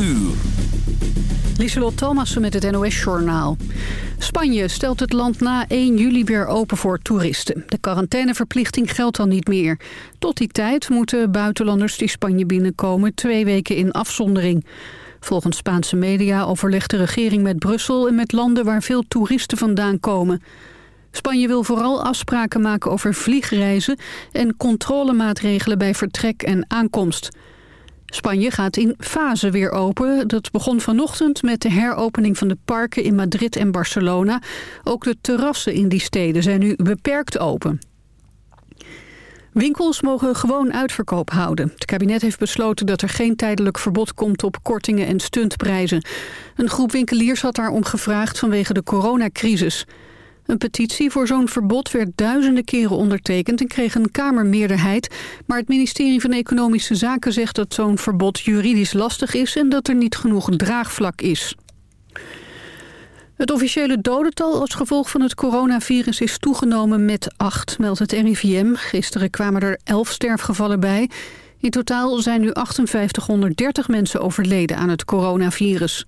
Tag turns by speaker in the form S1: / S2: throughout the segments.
S1: uur.
S2: Lieselot Thomassen met het NOS-journaal. Spanje stelt het land na 1 juli weer open voor toeristen. De quarantaineverplichting geldt dan niet meer. Tot die tijd moeten buitenlanders die Spanje binnenkomen... twee weken in afzondering. Volgens Spaanse media overlegt de regering met Brussel... en met landen waar veel toeristen vandaan komen. Spanje wil vooral afspraken maken over vliegreizen... en controlemaatregelen bij vertrek en aankomst... Spanje gaat in fase weer open. Dat begon vanochtend met de heropening van de parken in Madrid en Barcelona. Ook de terrassen in die steden zijn nu beperkt open. Winkels mogen gewoon uitverkoop houden. Het kabinet heeft besloten dat er geen tijdelijk verbod komt op kortingen en stuntprijzen. Een groep winkeliers had daarom gevraagd vanwege de coronacrisis. Een petitie voor zo'n verbod werd duizenden keren ondertekend en kreeg een kamermeerderheid. Maar het ministerie van Economische Zaken zegt dat zo'n verbod juridisch lastig is en dat er niet genoeg draagvlak is. Het officiële dodental als gevolg van het coronavirus is toegenomen met acht, meldt het RIVM. Gisteren kwamen er elf sterfgevallen bij. In totaal zijn nu 5830 mensen overleden aan het coronavirus.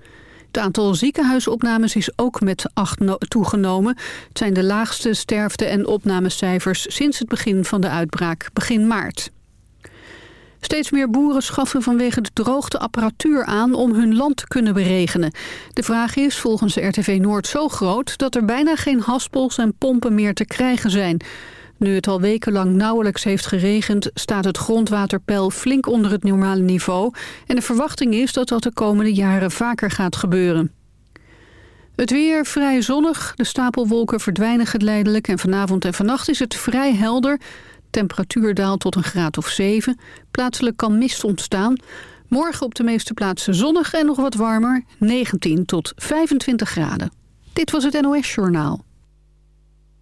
S2: Het aantal ziekenhuisopnames is ook met acht toegenomen. Het zijn de laagste sterfte- en opnamecijfers sinds het begin van de uitbraak, begin maart. Steeds meer boeren schaffen vanwege de droogte apparatuur aan om hun land te kunnen beregenen. De vraag is volgens RTV Noord zo groot dat er bijna geen haspels en pompen meer te krijgen zijn. Nu het al wekenlang nauwelijks heeft geregend... staat het grondwaterpeil flink onder het normale niveau... en de verwachting is dat dat de komende jaren vaker gaat gebeuren. Het weer vrij zonnig. De stapelwolken verdwijnen geleidelijk... en vanavond en vannacht is het vrij helder. Temperatuur daalt tot een graad of 7. Plaatselijk kan mist ontstaan. Morgen op de meeste plaatsen zonnig en nog wat warmer. 19 tot 25 graden. Dit was het NOS Journaal.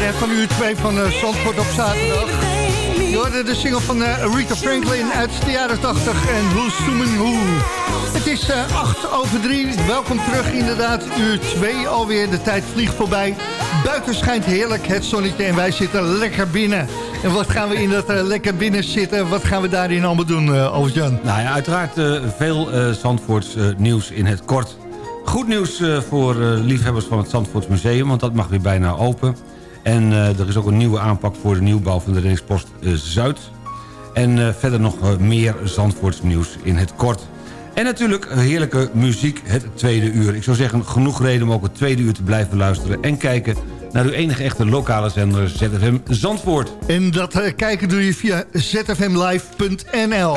S3: Hè, van uur 2 van uh, Zandvoort op zaterdag. Je hoorde de single van uh, Rita Franklin uit de jaren 80 en Who's Zooming Who. Het is uh, 8 over 3. Welkom terug inderdaad. Uur 2 alweer. De tijd vliegt voorbij. Buiten schijnt heerlijk het zonnetje en wij zitten lekker binnen. En wat gaan we in dat uh, lekker binnen zitten? Wat gaan we daarin allemaal doen, uh, Albert-Jan?
S4: Nou ja, uiteraard uh, veel Zandvoorts nieuws in het kort. Goed nieuws voor liefhebbers van het Zandvoorts Museum... want dat mag weer bijna open. En er is ook een nieuwe aanpak voor de nieuwbouw van de reddingspost Zuid. En verder nog meer Zandvoorts nieuws in het kort. En natuurlijk heerlijke muziek het tweede uur. Ik zou zeggen, genoeg reden om ook het tweede uur te blijven luisteren... en kijken naar uw enige echte lokale zender ZFM Zandvoort.
S3: En dat kijken doe je via zfmlive.nl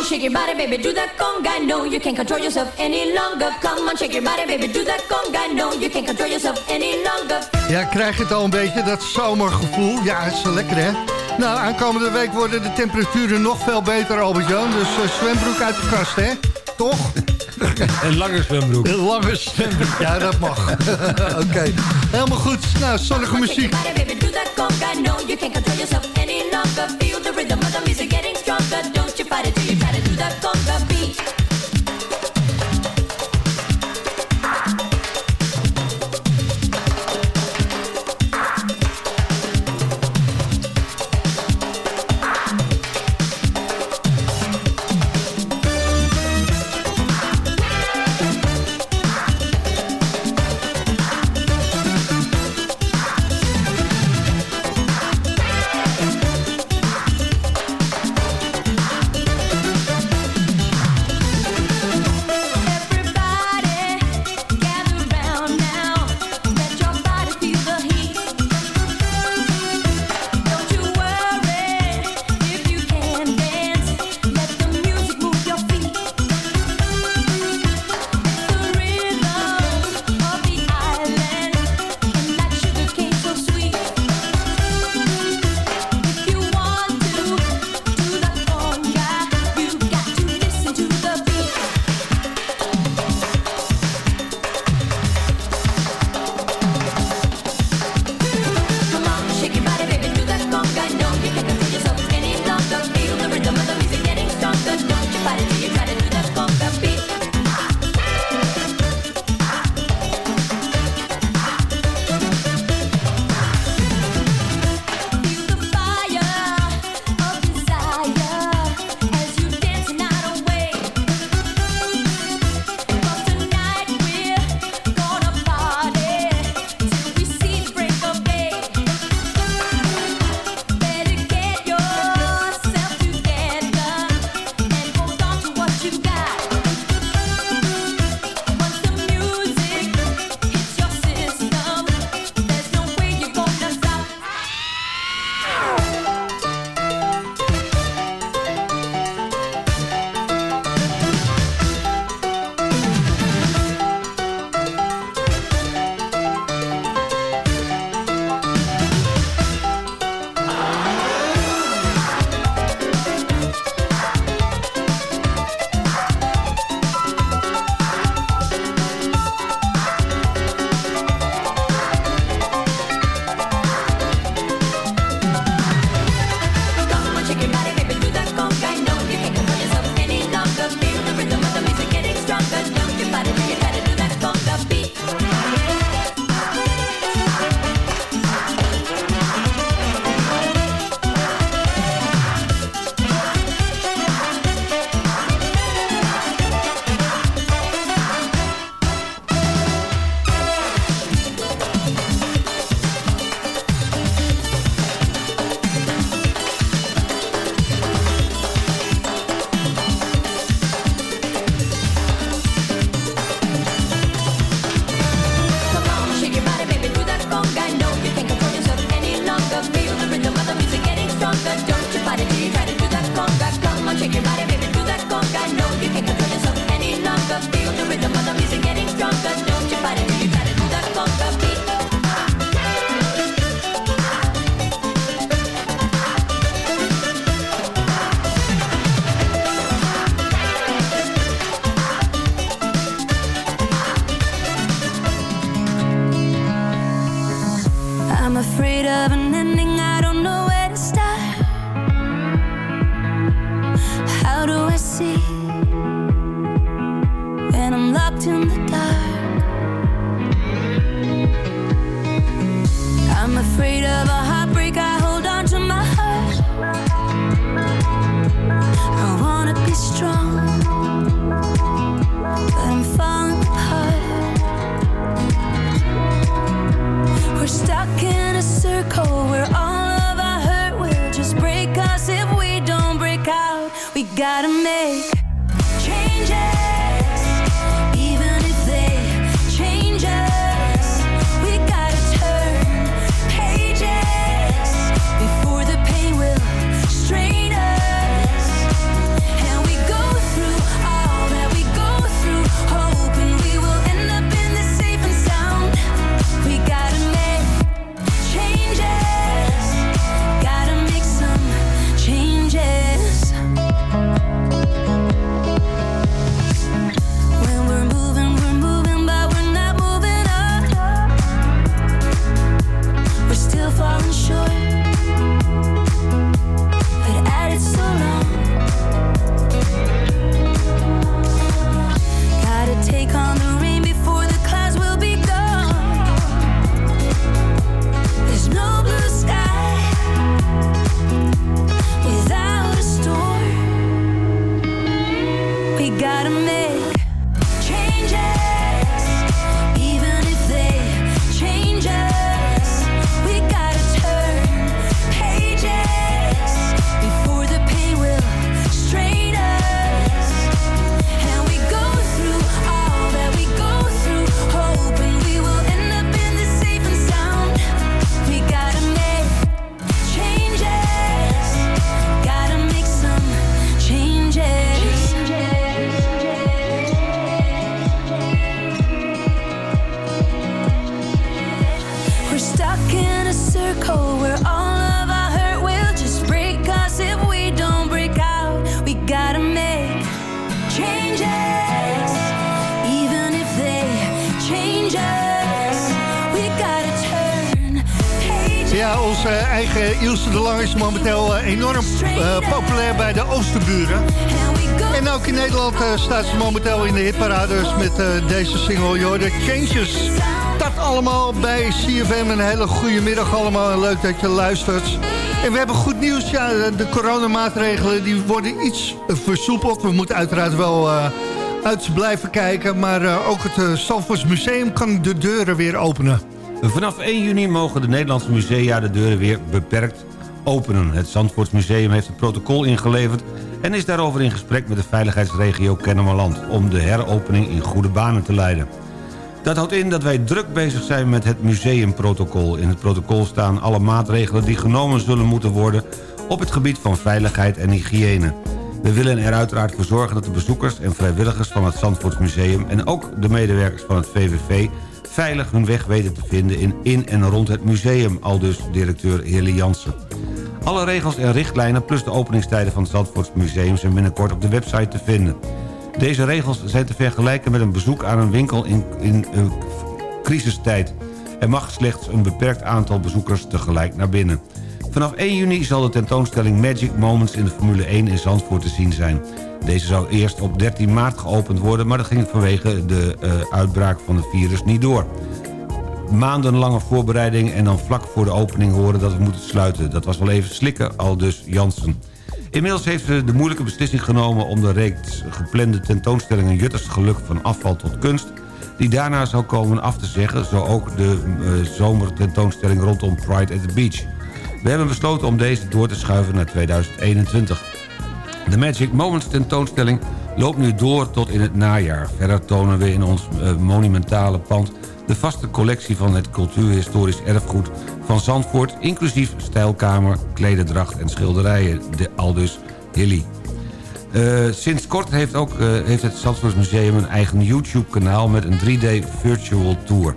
S3: on,
S5: shake your body, baby, do that conga. No, you can't control yourself any longer. Come on, shake your body, baby, do that conga. No, you can't control yourself any longer.
S3: Ja, krijg je het al een beetje, dat zomergevoel. Ja, het is wel lekker, hè? Nou, aankomende week worden de temperaturen nog veel beter, Albert-Jan. Dus uh, zwembroek uit de kast, hè? Toch?
S4: Een lange zwembroek.
S3: Een lange zwembroek. Ja, dat mag. Oké. Okay. Helemaal goed. Nou, zonnige muziek.
S6: Don't you fight dat komt van bij gotta
S7: make onze eigen Ilse de Lang is momenteel eh, enorm eh, populair bij de Oosterburen. En ook in Nederland eh, staat ze momenteel in de hitparades met eh, deze single, joh, de Changes. Dat allemaal bij CFM. Een hele goede middag allemaal en leuk dat je luistert. En we hebben goed nieuws. Ja, de coronamaatregelen die worden iets versoepeld. We moeten uiteraard wel eh, uit blijven kijken. Maar eh, ook het uh, Museum kan de deuren weer openen.
S4: Vanaf 1 juni mogen de Nederlandse musea de deuren weer beperkt openen. Het Zandvoortsmuseum heeft het protocol ingeleverd... en is daarover in gesprek met de veiligheidsregio Kennemerland... om de heropening in goede banen te leiden. Dat houdt in dat wij druk bezig zijn met het museumprotocol. In het protocol staan alle maatregelen die genomen zullen moeten worden... op het gebied van veiligheid en hygiëne. We willen er uiteraard voor zorgen dat de bezoekers en vrijwilligers van het Zandvoortsmuseum... en ook de medewerkers van het VVV veilig hun weg weten te vinden in, in en rond het museum, aldus directeur Hille Jansen. Alle regels en richtlijnen plus de openingstijden van het Zandvoortsmuseum zijn binnenkort op de website te vinden. Deze regels zijn te vergelijken met een bezoek aan een winkel in, in een crisistijd. Er mag slechts een beperkt aantal bezoekers tegelijk naar binnen. Vanaf 1 juni zal de tentoonstelling Magic Moments in de Formule 1 in Zandvoort te zien zijn. Deze zou eerst op 13 maart geopend worden... maar dat ging vanwege de uh, uitbraak van het virus niet door. Maandenlange voorbereiding en dan vlak voor de opening horen dat we moeten sluiten. Dat was wel even slikken, al dus Jansen. Inmiddels heeft ze de moeilijke beslissing genomen... om de reeks geplande tentoonstellingen Jutters Geluk van afval tot kunst... die daarna zou komen af te zeggen... zo ook de uh, zomertentoonstelling rondom Pride at the Beach... We hebben besloten om deze door te schuiven naar 2021. De Magic Moments tentoonstelling loopt nu door tot in het najaar. Verder tonen we in ons uh, monumentale pand... de vaste collectie van het cultuurhistorisch erfgoed van Zandvoort... inclusief stijlkamer, klederdracht en schilderijen, de Aldus Hilly. Uh, sinds kort heeft, ook, uh, heeft het Zandvoortsmuseum een eigen YouTube-kanaal... met een 3D virtual tour...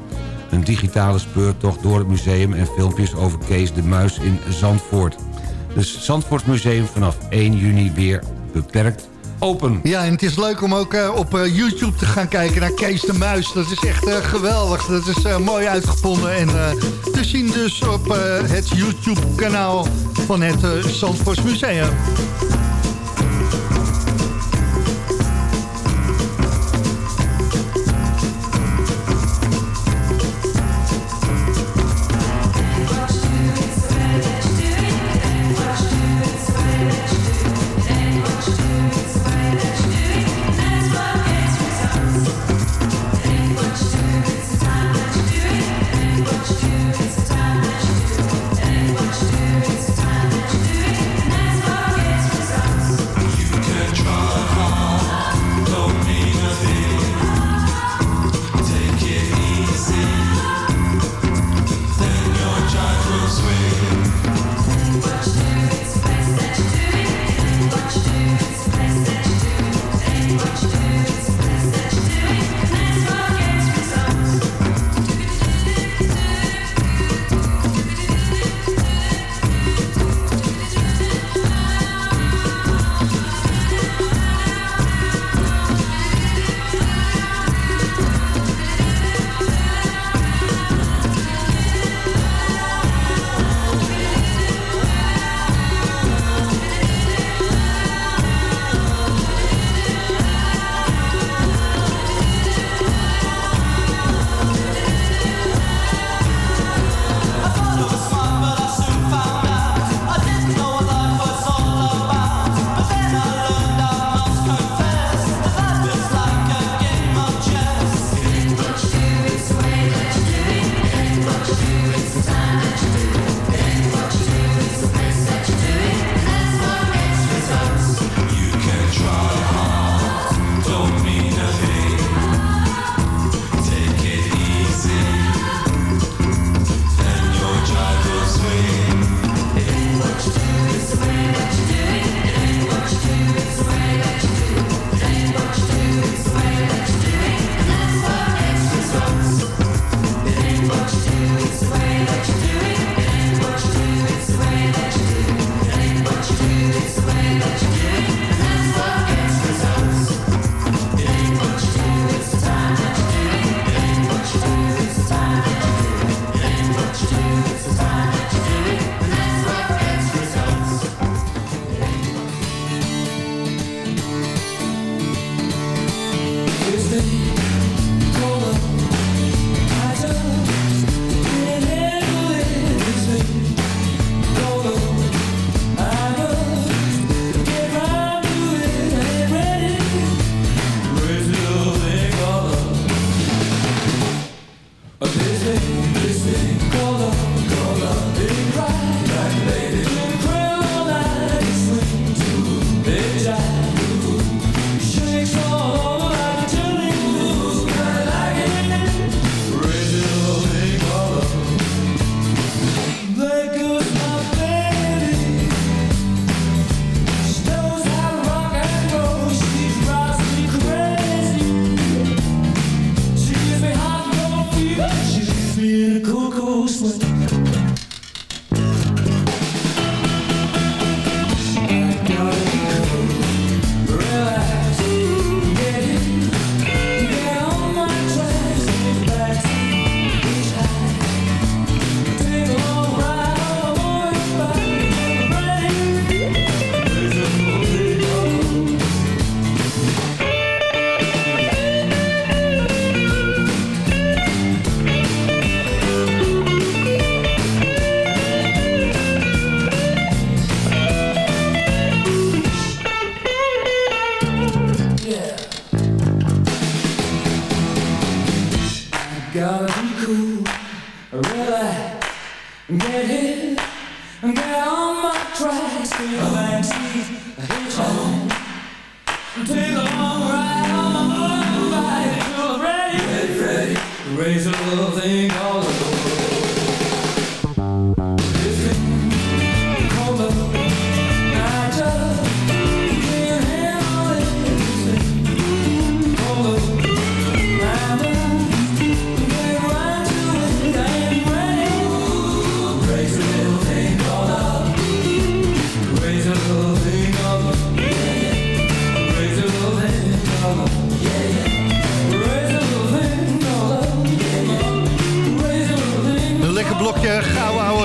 S4: Een digitale speurtocht door het museum en filmpjes over Kees de Muis in Zandvoort. Dus Zandvoortsmuseum vanaf 1 juni weer beperkt open.
S7: Ja, en het is leuk om ook uh, op uh, YouTube te gaan kijken naar Kees de Muis. Dat is echt uh, geweldig. Dat is mooi uitgevonden. En te zien dus op het YouTube-kanaal van het Zandvoortsmuseum.
S8: Gotta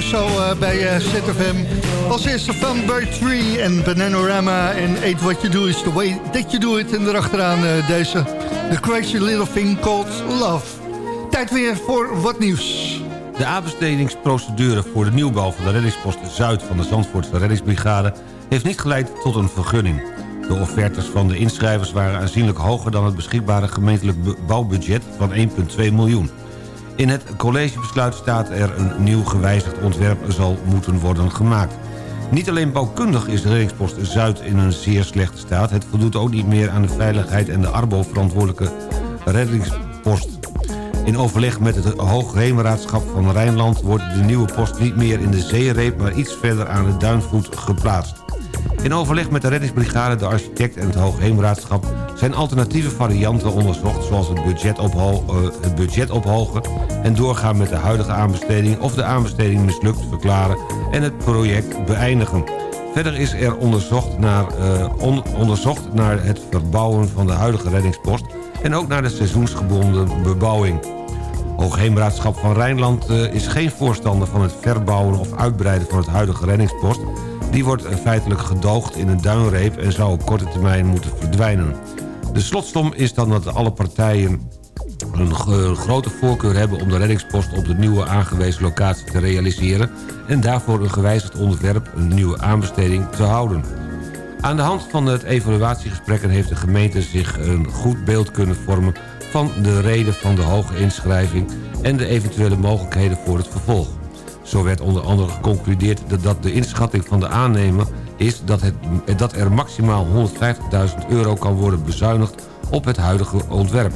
S3: gauw ouwe zo eh, bij eh, ZFM. Als eerste van Bird Tree en Bananarama en Eat What You Do Is The Way That You Do It. En erachteraan eh, deze The Crazy Little Thing Called Love. Tijd weer voor wat nieuws.
S4: De aanbestedingsprocedure voor de nieuwbouw van de reddingspost Zuid van de Zandvoortse reddingsbrigade heeft niet geleid tot een vergunning. De offertes van de inschrijvers waren aanzienlijk hoger dan het beschikbare gemeentelijk bouwbudget van 1,2 miljoen. In het collegebesluit staat er een nieuw gewijzigd ontwerp zal moeten worden gemaakt. Niet alleen bouwkundig is de reddingspost Zuid in een zeer slechte staat... het voldoet ook niet meer aan de veiligheid en de Arbo-verantwoordelijke reddingspost. In overleg met het Hoogheemraadschap van Rijnland... wordt de nieuwe post niet meer in de zeereep... maar iets verder aan de duinvoet geplaatst. In overleg met de reddingsbrigade, de architect en het Hoogheemraadschap... zijn alternatieve varianten onderzocht... zoals het budget, eh, het budget ophogen en doorgaan met de huidige aanbesteding... of de aanbesteding mislukt verklaren en het project beëindigen. Verder is er onderzocht naar, eh, on- onderzocht naar het verbouwen van de huidige reddingspost... en ook naar de seizoensgebonden bebouwing. Hoogheemraadschap van Rijnland eh, is geen voorstander van het verbouwen of uitbreiden van het huidige reddingspost. Die wordt feitelijk gedoogd in een duinreep en zou op korte termijn moeten verdwijnen. De slotsom is dan dat alle partijen een g- grote voorkeur hebben om de reddingspost op de nieuwe aangewezen locatie te realiseren en daarvoor een gewijzigd onderwerp, een nieuwe aanbesteding, te houden. Aan de hand van het evaluatiegesprekken heeft de gemeente zich een goed beeld kunnen vormen van de reden van de hoge inschrijving en de eventuele mogelijkheden voor het vervolg. Zo werd onder andere geconcludeerd dat de inschatting van de aannemer is dat, het, dat er maximaal 150.000 euro kan worden bezuinigd op het huidige ontwerp.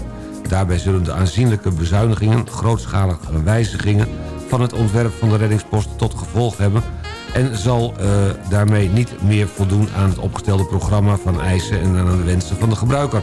S4: Daarbij zullen de aanzienlijke bezuinigingen, grootschalige wijzigingen van het ontwerp van de reddingspost tot gevolg hebben en zal eh, daarmee niet meer voldoen aan het opgestelde programma van eisen en aan de wensen van de gebruiker.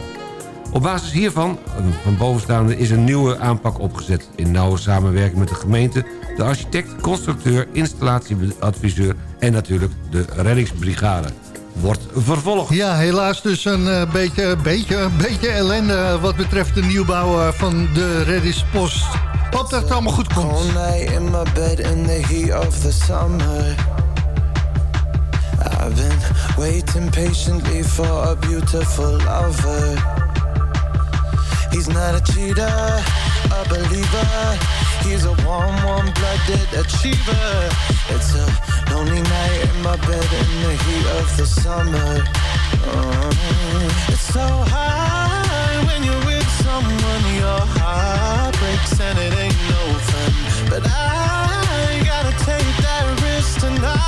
S4: Op basis hiervan, eh, van bovenstaande, is een nieuwe aanpak opgezet. In nauwe samenwerking met de gemeente, de architect, constructeur, installatieadviseur en natuurlijk de reddingsbrigade wordt vervolgd.
S3: Ja, helaas dus een eh, beetje, beetje, beetje ellende eh, wat betreft de nieuwbouw eh, van de reddingspost. Hoop dat het allemaal goed komt.
S9: All in bed in. I've been waiting patiently for a beautiful lover. He's not a cheater, a believer. He's a warm, warm-blooded achiever. It's a lonely night in my bed in the heat of the summer. Mm. It's so high when you're with someone. Your heart breaks and it ain't no fun. But I gotta take that risk tonight.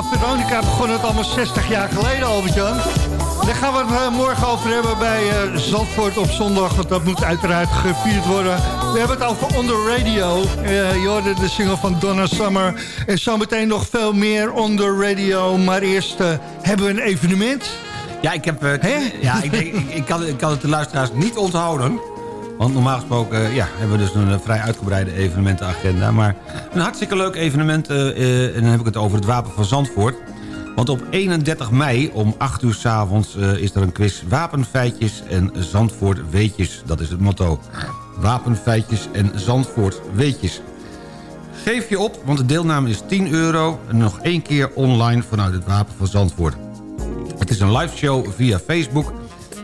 S3: Radio Veronica begon het allemaal 60 jaar geleden, Albert-Jan. Daar gaan we het eh, morgen over hebben bij eh, Zandvoort op zondag. Want dat moet uiteraard gevierd worden. We hebben het over On The Radio. Eh, je hoorde de single van Donna Summer. En zometeen nog veel meer On The Radio. Maar eerst hebben we een evenement.
S4: Ja, ik, heb, ja, ik, denk, ik, ik, kan, ik kan het de luisteraars niet onthouden. Want normaal gesproken eh, ja, hebben we dus een eh, vrij uitgebreide evenementenagenda. Maar een hartstikke leuk evenement. eh, en dan heb ik het over het Wapen van Zandvoort. Want op 31 mei om 8 uur s'avonds avonds is er een quiz Wapenfeitjes en Zandvoort Weetjes. Dat is het motto. Wapenfeitjes en Zandvoort Weetjes. Geef je op, want de deelname is 10 euro... en nog één keer online vanuit het Wapen van Zandvoort. Het is een live show via Facebook...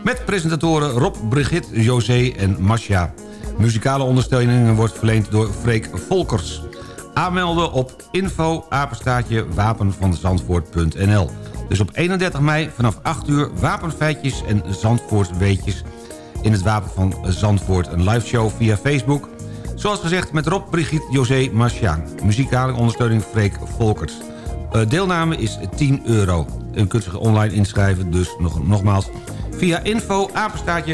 S4: met presentatoren Rob, Brigitte, José en Masja. Muzikale ondersteuning wordt verleend door Freek Volkers. Aanmelden op info apenstaatje wapenvanzandvoort.nl Dus op 31 mei vanaf 8 uur wapenfeitjes en Zandvoort weetjes... in het Wapen van Zandvoort. Een live show via Facebook... Zoals gezegd met Rob, Brigitte, José, Marciaan. Muzikale ondersteuning Freek Volkers. Eh, deelname is 10 euro. U kunt zich online inschrijven, dus nog, nogmaals... via info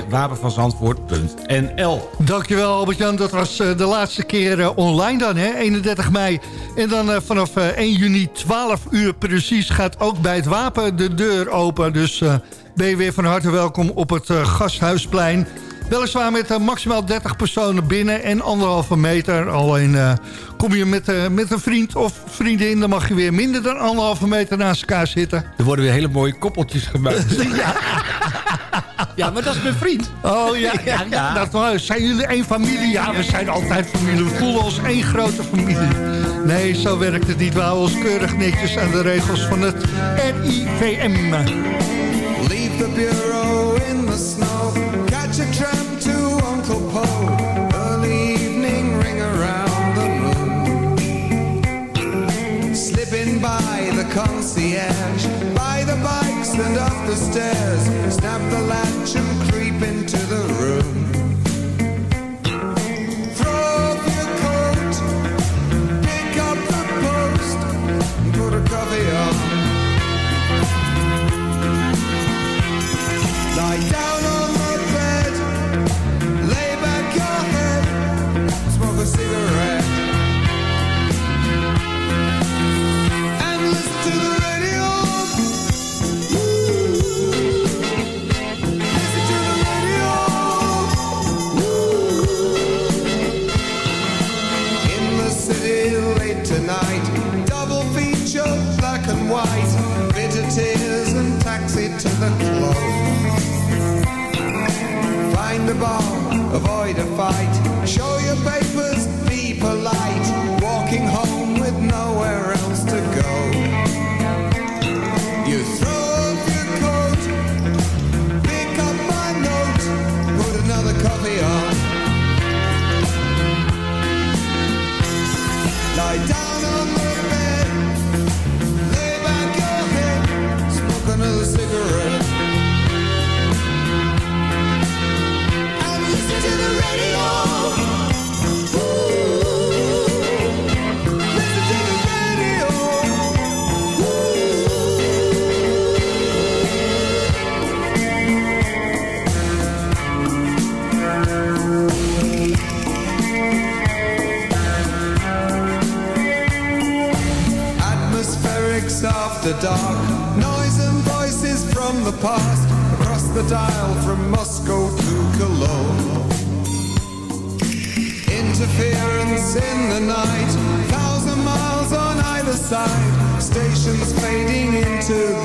S4: wapenvanzandvoort.nl
S3: Dankjewel Albert-Jan, dat was eh, de laatste keer eh, online dan, hè? 31 mei. En dan eh, vanaf eh, 1 juni 12 uur precies gaat ook bij het Wapen de deur open. Dus ben je weer van harte welkom op het Gasthuisplein. Weliswaar met eh, maximaal 30 personen binnen en anderhalve meter. Alleen eh, kom je met, eh, met een vriend of vriendin... dan mag je weer minder dan anderhalve meter naast elkaar zitten.
S4: Er worden weer hele mooie koppeltjes gemaakt.
S3: ja.
S4: ja, maar dat is mijn vriend.
S3: Oh ja, ja, ja. Dat, nou, zijn jullie één familie? Ja, we zijn altijd familie. We voelen ons één grote familie. Nee, zo werkt het niet. We houden ons keurig netjes aan de regels van het RIVM.
S10: Leave the bureau in the snow. Concierge. By the bikes and up the stairs. Snap the latch and creep into the room. Find a bar, avoid a fight. to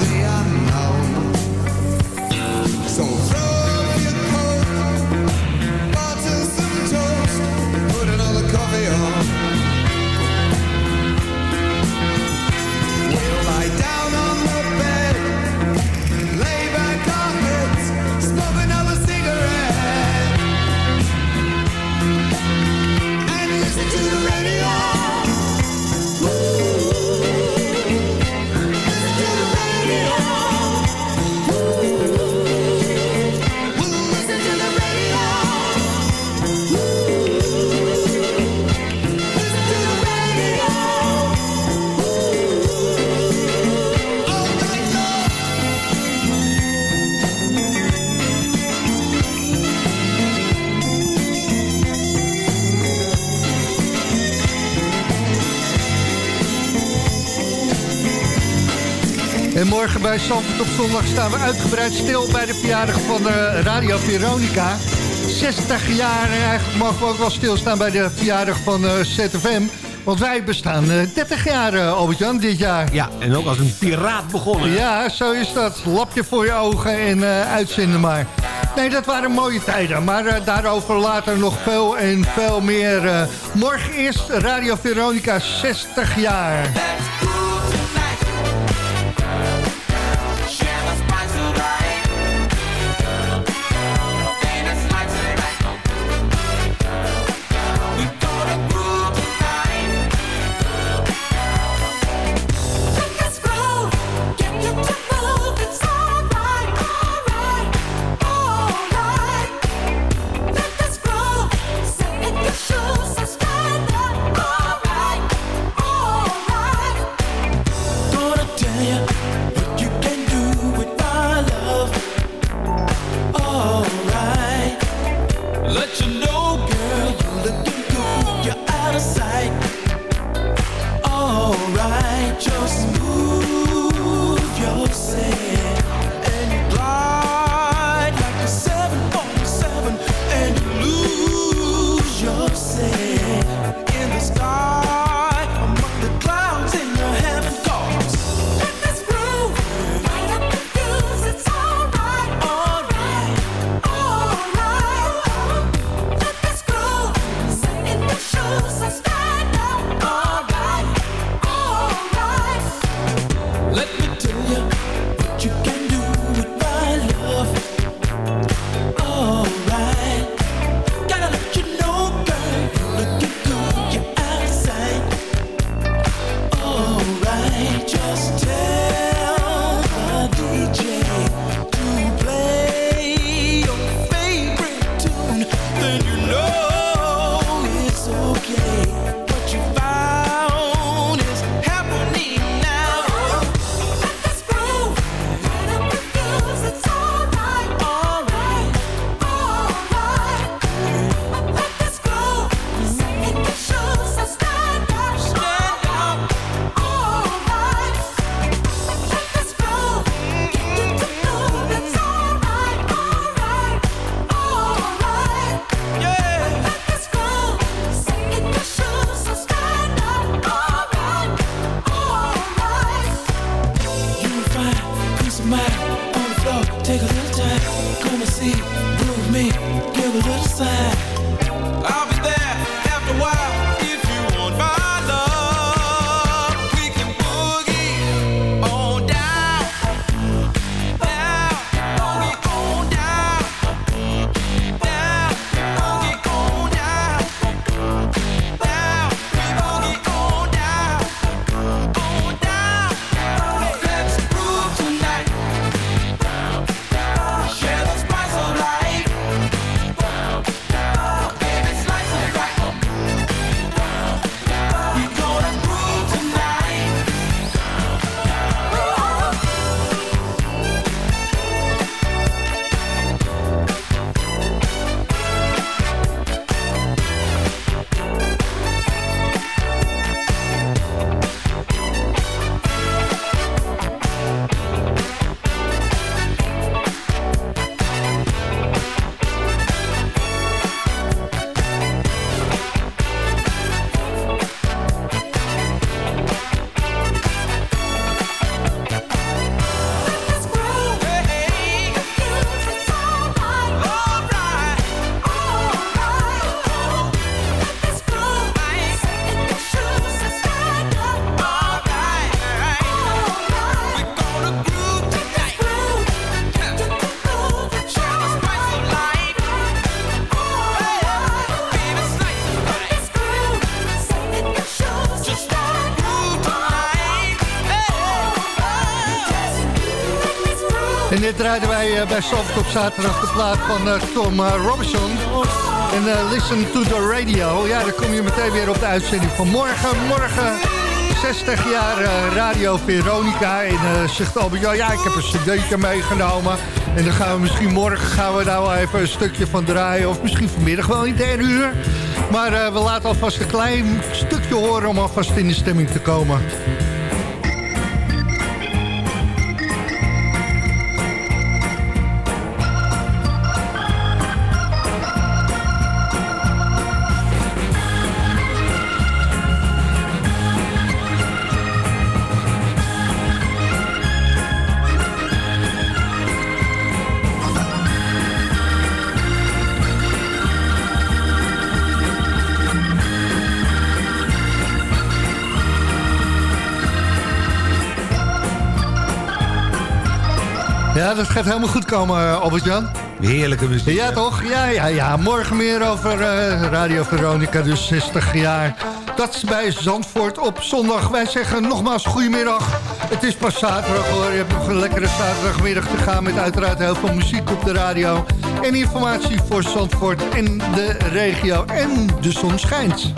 S11: Bij Zandvoort op zondag staan we uitgebreid stil bij de verjaardag van eh, Radio Veronica. 60 jaar en eigenlijk mogen we ook wel stilstaan bij de verjaardag van eh, ZFM. Want wij bestaan eh, 30 jaar, eh, Albert-Jan, dit jaar.
S4: Ja, en ook als een piraat begonnen.
S11: Ja, zo is dat. Lapje voor je ogen en eh, uitzenden maar. Nee, dat waren mooie tijden. Maar daarover later nog veel en veel meer. morgen eerst Radio Veronica 60 jaar. Bij op zaterdag de plaat van eh, Tom eh, Robinson. En eh, Listen to the Radio. Ja, dan kom je meteen weer op de uitzending van morgen. Morgen 60 jaar Radio Veronica. En zegt Albert, ja, ja, ik heb een cd'tje meegenomen. En dan gaan we misschien morgen gaan we daar wel even een stukje van draaien. Of misschien vanmiddag wel in derde uur. Maar we laten alvast een klein stukje horen om alvast in de stemming te komen.
S3: Dat gaat helemaal goed komen, eh, Albert-Jan.
S4: Heerlijke muziek.
S3: Ja, toch? Ja, ja, ja. Morgen meer over eh, Radio Veronica, dus 60 jaar. Dat is bij Zandvoort op zondag. Wij zeggen nogmaals goedemiddag. Het is pas zaterdag hoor. Je hebt nog een lekkere zaterdagmiddag te gaan... met uiteraard heel veel muziek op de radio. En informatie voor Zandvoort en de regio. En de zon schijnt.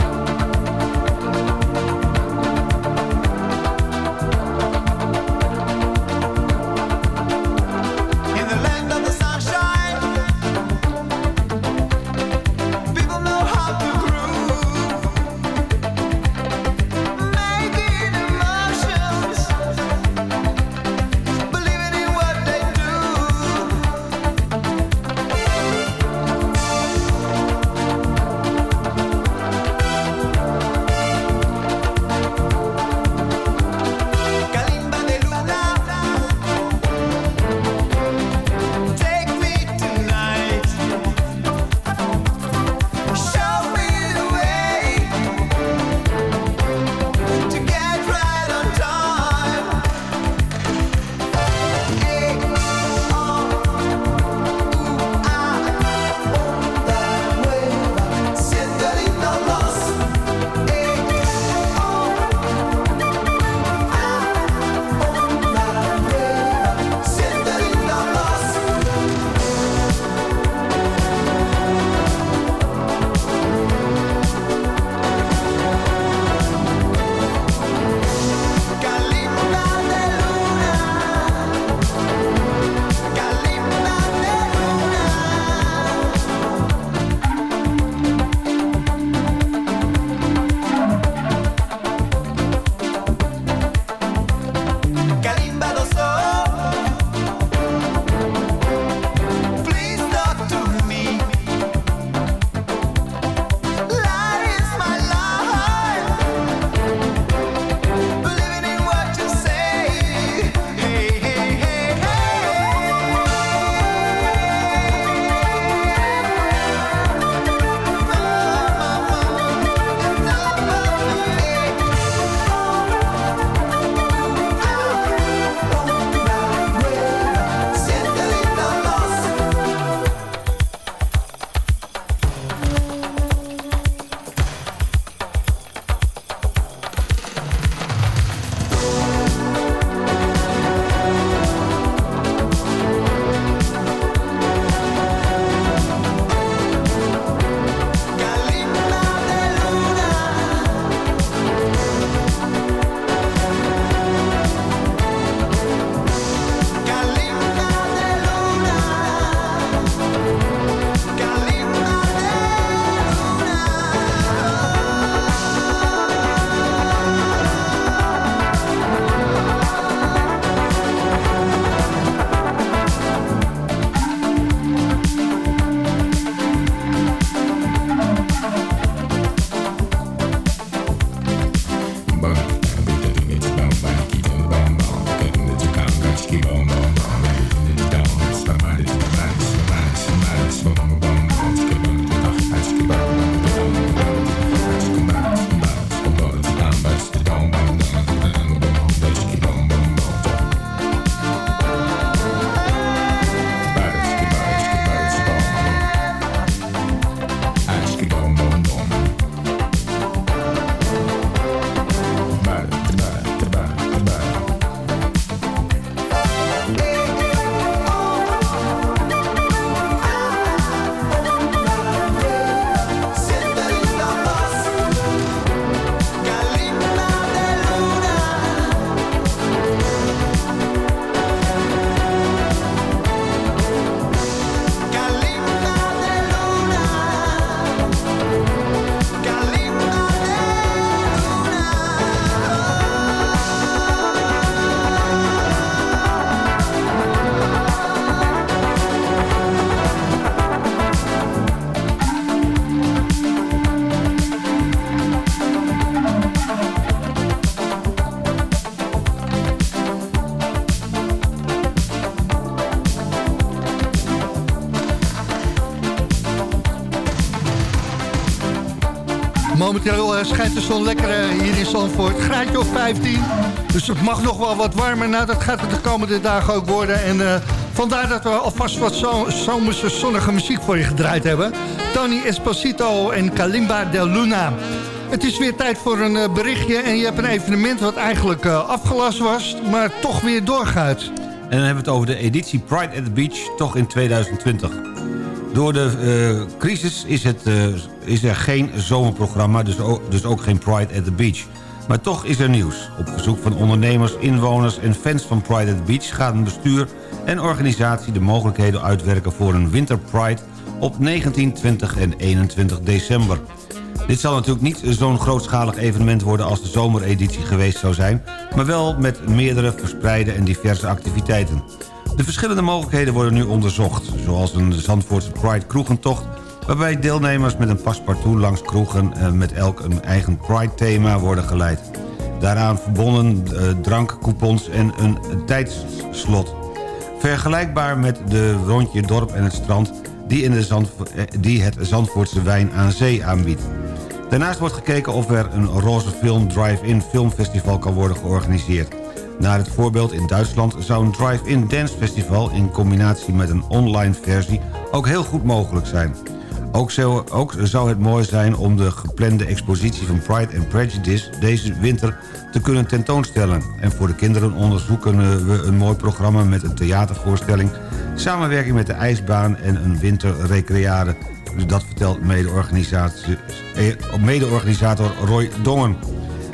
S3: Schijnt de zon lekker eh, hier in Zandvoort. Graadje of 15. Dus het mag nog wel wat warmer. Nou, dat gaat het de komende dagen ook worden. En eh, Vandaar dat we alvast wat zo zomerse zonnige muziek voor je gedraaid hebben. Tony Esposito en Kalimba del Luna. Het is weer tijd voor een eh, berichtje en je hebt een evenement wat eigenlijk afgelast was, maar toch weer doorgaat.
S4: En dan hebben we het over de editie Pride at the Beach, toch in 2020. Door de crisis is, het, is er geen zomerprogramma, dus ook, dus ook geen Pride at the Beach. Maar toch is er nieuws. Op verzoek van ondernemers, inwoners en fans van Pride at the Beach... gaat een bestuur en organisatie de mogelijkheden uitwerken voor een Winter Pride... op 19, 20 en 21 december. Dit zal natuurlijk niet zo'n grootschalig evenement worden als de zomereditie geweest zou zijn... maar wel met meerdere verspreide en diverse activiteiten. De verschillende mogelijkheden worden nu onderzocht... zoals een Zandvoortse Pride kroegentocht... waarbij deelnemers met een paspartout langs kroegen... eh, met elk een eigen Pride-thema worden geleid. Daaraan verbonden eh, drankcoupons en een tijdsslot. Vergelijkbaar met de rondje dorp en het strand... die, in de Zandvo- eh, die het Zandvoortse wijn aan zee aanbiedt. Daarnaast wordt gekeken of er een roze film drive-in filmfestival kan worden georganiseerd. Naar het voorbeeld in Duitsland zou een drive-in dancefestival... in combinatie met een online versie ook heel goed mogelijk zijn. Ook zou, ook zou het mooi zijn om de geplande expositie van Pride and Prejudice... deze winter te kunnen tentoonstellen. En voor de kinderen onderzoeken we een mooi programma met een theatervoorstelling... samenwerking met de ijsbaan en een winterrecreade. Dus dat vertelt eh, mede-organisator Roy Dongen.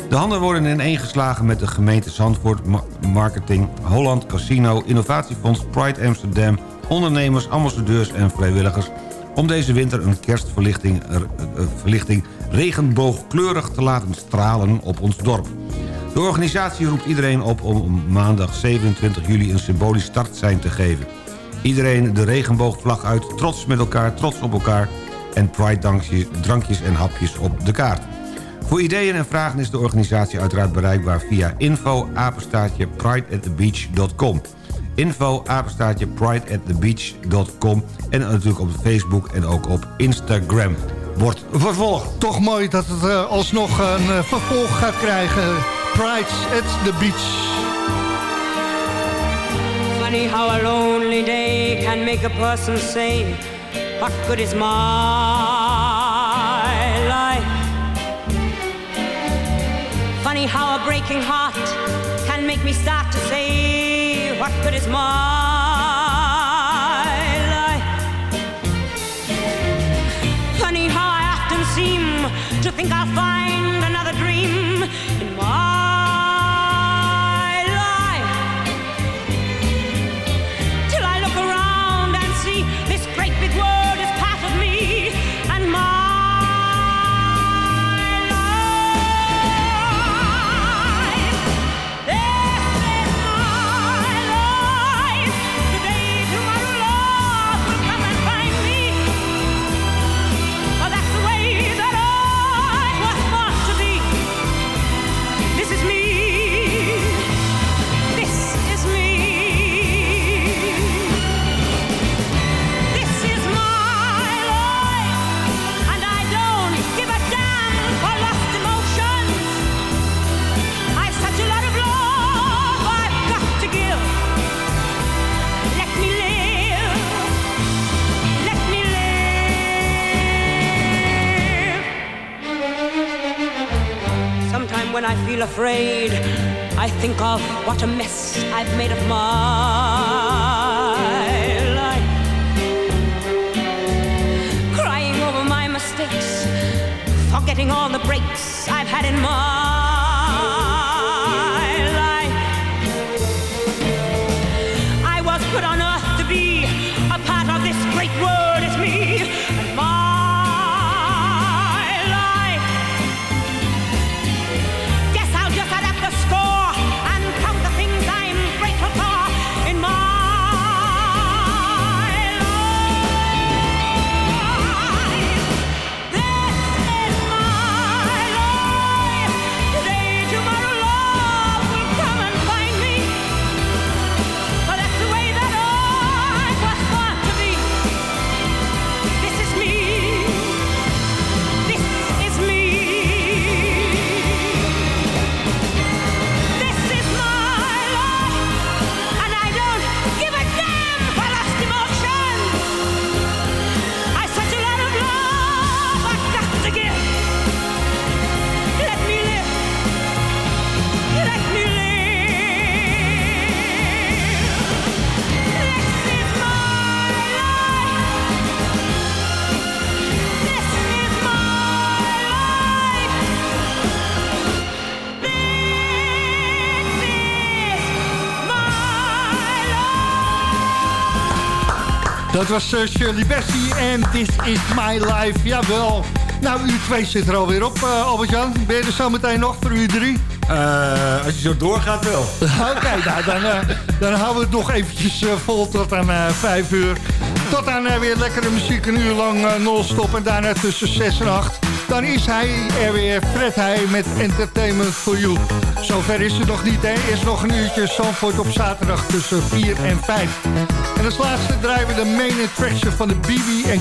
S4: De handen worden ineengeslagen met de gemeente Zandvoort... Ma- Marketing, Holland Casino, Innovatiefonds, Pride Amsterdam... ondernemers, ambassadeurs en vrijwilligers... om deze winter een kerstverlichting er- eh, verlichting regenboogkleurig te laten stralen op ons dorp. De organisatie roept iedereen op om maandag 27 juli een symbolisch startsein te geven. Iedereen de regenboogvlag uit, trots met elkaar, trots op elkaar... en Pride-drankjes drankjes en hapjes op de kaart. Voor ideeën en vragen is de organisatie uiteraard bereikbaar via info apenstaartje prideatthebeach.com. Info apenstaartje prideatthebeach.com en natuurlijk op Facebook en ook op Instagram. Wordt vervolgd.
S3: Toch mooi dat het eh, alsnog een eh, vervolg gaat krijgen. Pride at the Beach.
S12: Funny how a lonely day can make a person say, What good is my life? Funny how a breaking heart can make me start to say, What good is my life? Funny how I often seem to think I'll find feel afraid, I think of what a mess I've made of my life. Crying over my mistakes, forgetting all the breaks I've had in my
S3: Dat was eh, Shirley Bassey en This Is My Life. Jawel. Nou, uur 2 zit er alweer op, eh, Albert-Jan. Ben je er zo meteen nog voor uur 3?
S4: Eh, als je zo doorgaat wel.
S3: Oké, nou, dan, dan houden we het nog eventjes vol tot aan eh 5 uur. Tot aan weer lekkere muziek, een uur lang non-stop. En daarna tussen 6 en 8. Dan is hij er weer, Fred Heij met Entertainment for You. Zover is het nog niet, hè. Eerst nog een uurtje Zandvoort op zaterdag tussen 4 en 5. En als laatste draaien we de main attraction van de BB en